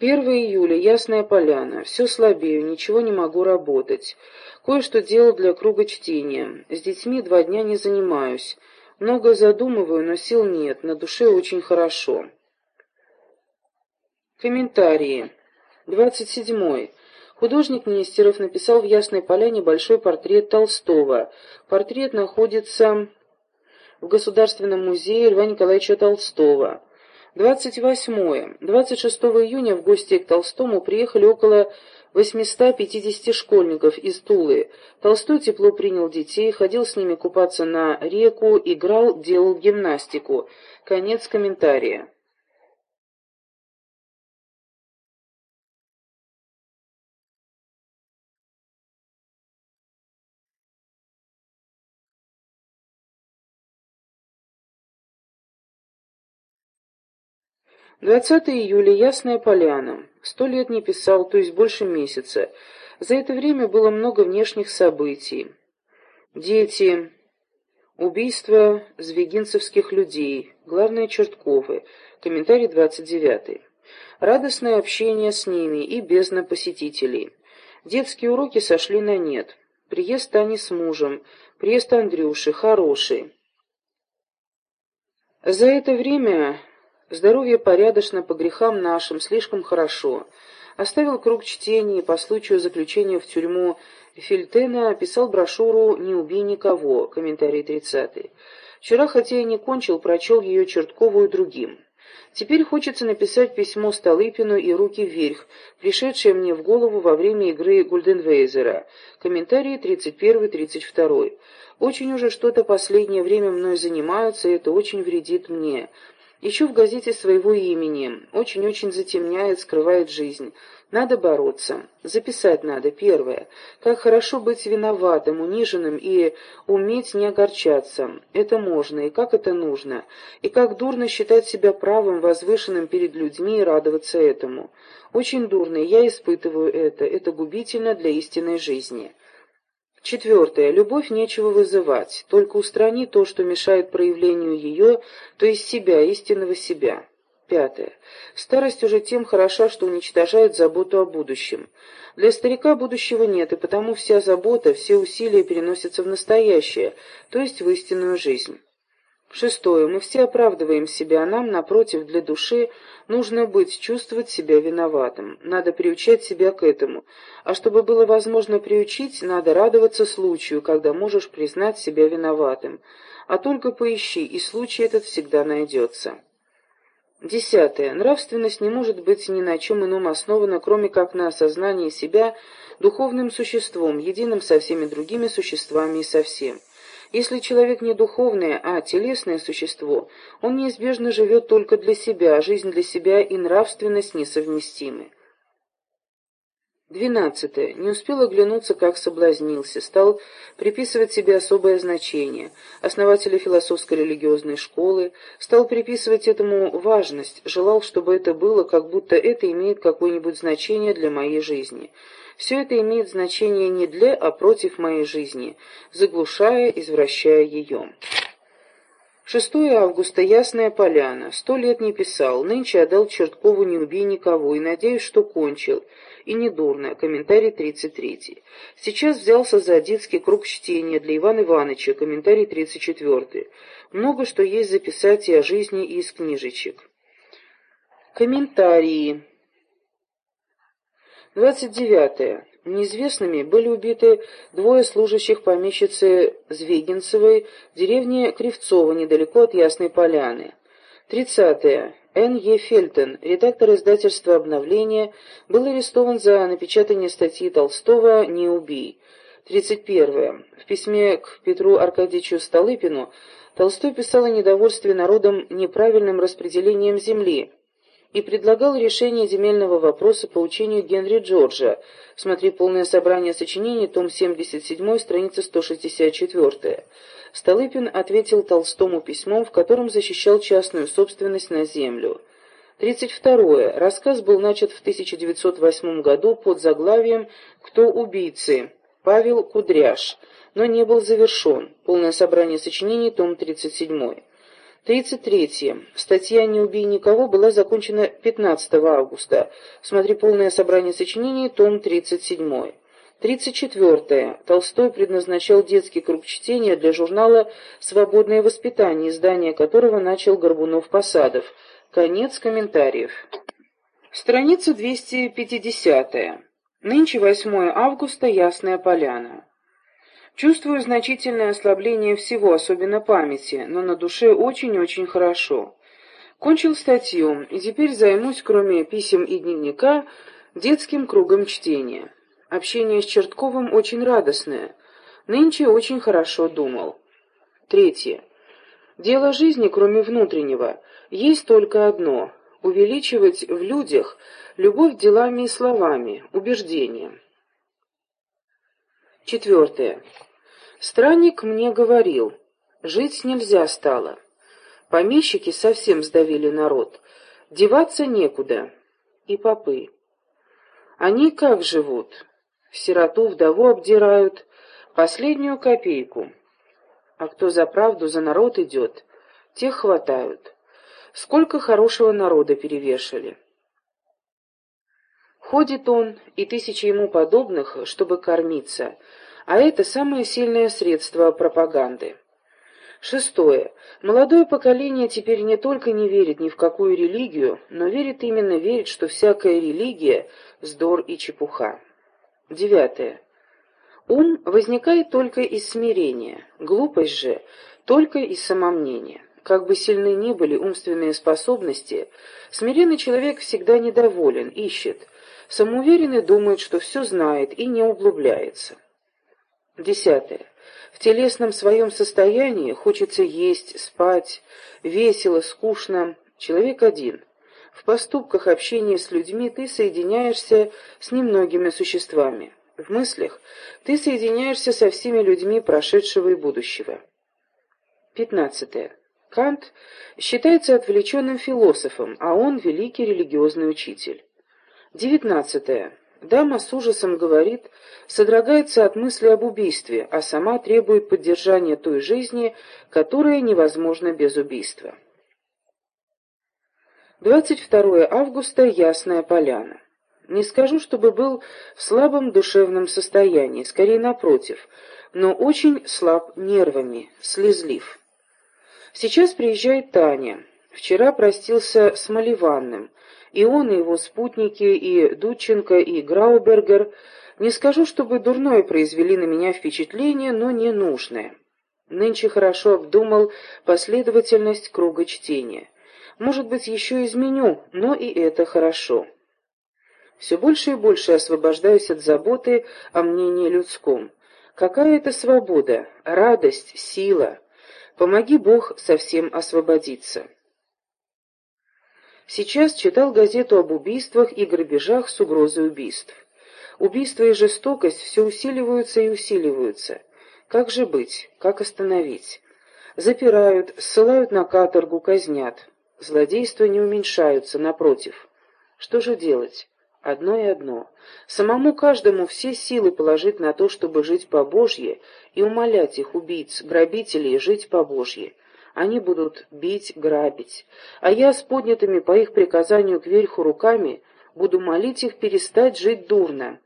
1 июля, Ясная Поляна. Все слабею, ничего не могу работать. Кое-что делал для круга чтения. С детьми два дня не занимаюсь. Много задумываю, но сил нет, на душе очень хорошо. Комментарии. 27. Художник Нестеров написал в Ясной Поляне большой портрет Толстого. Портрет находится в Государственном музее Льва Николаевича Толстого. 28. 26 июня в гости к Толстому приехали около 850 школьников из Тулы. Толстой тепло принял детей, ходил с ними купаться на реку, играл, делал гимнастику. Конец комментария. 20 июля, Ясная Поляна. Сто лет не писал, то есть больше месяца. За это время было много внешних событий. Дети, убийство звегинцевских людей, главное Чертковы, комментарий 29. Радостное общение с ними и бездна посетителей. Детские уроки сошли на нет. Приезд Тани с мужем, приезд Андрюши, хороший. За это время Здоровье порядочно по грехам нашим, слишком хорошо. Оставил круг чтения и по случаю заключения в тюрьму Фильтена писал брошюру «Не убей никого», комментарий 30 Вчера, хотя и не кончил, прочел ее Черткову и другим. Теперь хочется написать письмо Столыпину и «Руки вверх», пришедшее мне в голову во время игры Гульденвейзера. Комментарии 31-32. Очень уже что-то последнее время мной занимаются, и это очень вредит мне. Ищу в газете своего имени. Очень-очень затемняет, скрывает жизнь. Надо бороться. Записать надо, первое. Как хорошо быть виноватым, униженным и уметь не огорчаться. Это можно, и как это нужно. И как дурно считать себя правым, возвышенным перед людьми и радоваться этому. Очень дурно, я испытываю это. Это губительно для истинной жизни. Четвертое. Любовь нечего вызывать, только устрани то, что мешает проявлению ее, то есть себя, истинного себя. Пятое. Старость уже тем хороша, что уничтожает заботу о будущем. Для старика будущего нет, и потому вся забота, все усилия переносятся в настоящее, то есть в истинную жизнь. Шестое. Мы все оправдываем себя, а нам, напротив, для души нужно быть, чувствовать себя виноватым. Надо приучать себя к этому. А чтобы было возможно приучить, надо радоваться случаю, когда можешь признать себя виноватым. А только поищи, и случай этот всегда найдется. Десятое. Нравственность не может быть ни на чем ином основана, кроме как на осознании себя духовным существом, единым со всеми другими существами и со всем. Если человек не духовное, а телесное существо, он неизбежно живет только для себя, жизнь для себя и нравственность несовместимы. Двенадцатое. Не успел оглянуться, как соблазнился, стал приписывать себе особое значение. Основателя философско-религиозной школы стал приписывать этому важность, желал, чтобы это было, как будто это имеет какое-нибудь значение для моей жизни. Все это имеет значение не для, а против моей жизни, заглушая, извращая ее. 6 августа, Ясная Поляна. Сто лет не писал, нынче отдал Черткову «Не убей никого» и надеюсь, что кончил. И недурно. Комментарий 33. Сейчас взялся за детский круг чтения для Ивана Ивановича. Комментарий 34. Много что есть записать и о жизни, и из книжечек. Комментарии. 29. Неизвестными были убиты двое служащих помещицы Звегинцевой в деревне Кривцово, недалеко от Ясной Поляны. 30. Н. Е. Фельтон, редактор издательства «Обновление», был арестован за напечатание статьи Толстого «Не убей». 31. В письме к Петру Аркадьевичу Столыпину Толстой писал о недовольстве народом неправильным распределением земли, и предлагал решение земельного вопроса по учению Генри Джорджа. Смотри полное собрание сочинений, том 77, страница 164. Столыпин ответил Толстому письмом, в котором защищал частную собственность на землю. 32. Рассказ был начат в 1908 году под заглавием «Кто убийцы?» Павел Кудряш, но не был завершен. Полное собрание сочинений, том 37. 33. Статья «Не убей никого» была закончена 15 августа. Смотри полное собрание сочинений, том 37. 34. Толстой предназначал детский круг чтения для журнала «Свободное воспитание», издание которого начал Горбунов-Посадов. Конец комментариев. Страница 250. Нынче 8 августа, Ясная Поляна. Чувствую значительное ослабление всего, особенно памяти, но на душе очень-очень хорошо. Кончил статью, и теперь займусь, кроме писем и дневника, детским кругом чтения. Общение с Чертковым очень радостное. Нынче очень хорошо думал. Третье. Дело жизни, кроме внутреннего, есть только одно — увеличивать в людях любовь делами и словами, убеждением. Четвертое. Странник мне говорил, жить нельзя стало. Помещики совсем сдавили народ, деваться некуда. И попы. Они как живут? Сироту, вдову обдирают, последнюю копейку. А кто за правду, за народ идет, тех хватают. Сколько хорошего народа перевешали. Ходит он, и тысячи ему подобных, чтобы кормиться, а это самое сильное средство пропаганды. Шестое. Молодое поколение теперь не только не верит ни в какую религию, но верит именно верит, что всякая религия – вздор и чепуха. Девятое. Ум возникает только из смирения, глупость же – только из самомнения. Как бы сильны ни были умственные способности, смиренный человек всегда недоволен, ищет, Самоуверенный думает, что все знает и не углубляется. Десятое. В телесном своем состоянии хочется есть, спать, весело, скучно. Человек один. В поступках общения с людьми ты соединяешься с немногими существами. В мыслях ты соединяешься со всеми людьми прошедшего и будущего. Пятнадцатое. Кант считается отвлеченным философом, а он великий религиозный учитель. Девятнадцатое. Дама с ужасом говорит, содрогается от мысли об убийстве, а сама требует поддержания той жизни, которая невозможна без убийства. 22 августа. Ясная поляна. Не скажу, чтобы был в слабом душевном состоянии, скорее напротив, но очень слаб нервами, слезлив. Сейчас приезжает Таня. Вчера простился с Маливанным, и он, и его спутники, и Дудченко, и Граубергер, не скажу, чтобы дурное произвели на меня впечатление, но не нужное. Нынче хорошо обдумал последовательность круга чтения. Может быть, еще изменю, но и это хорошо. Все больше и больше освобождаюсь от заботы о мнении людском. Какая это свобода, радость, сила. Помоги Бог совсем освободиться. Сейчас читал газету об убийствах и грабежах с угрозой убийств. Убийства и жестокость все усиливаются и усиливаются. Как же быть? Как остановить? Запирают, ссылают на каторгу, казнят. Злодейства не уменьшаются, напротив. Что же делать? Одно и одно. Самому каждому все силы положить на то, чтобы жить по Божье, и умолять их, убийц, грабителей, жить по Божье. Они будут бить, грабить, а я с поднятыми по их приказанию кверху руками буду молить их перестать жить дурно.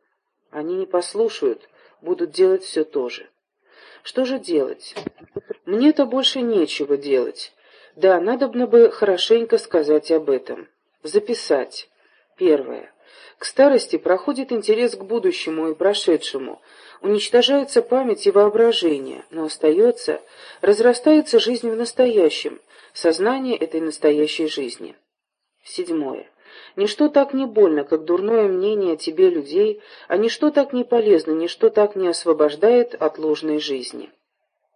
Они не послушают, будут делать все то же. Что же делать? Мне-то больше нечего делать. Да, надобно бы хорошенько сказать об этом. Записать. Первое. К старости проходит интерес к будущему и прошедшему, уничтожается память и воображение, но остается, разрастается жизнь в настоящем, сознание этой настоящей жизни. Седьмое. Ничто так не больно, как дурное мнение о тебе людей, а ничто так не полезно, ничто так не освобождает от ложной жизни.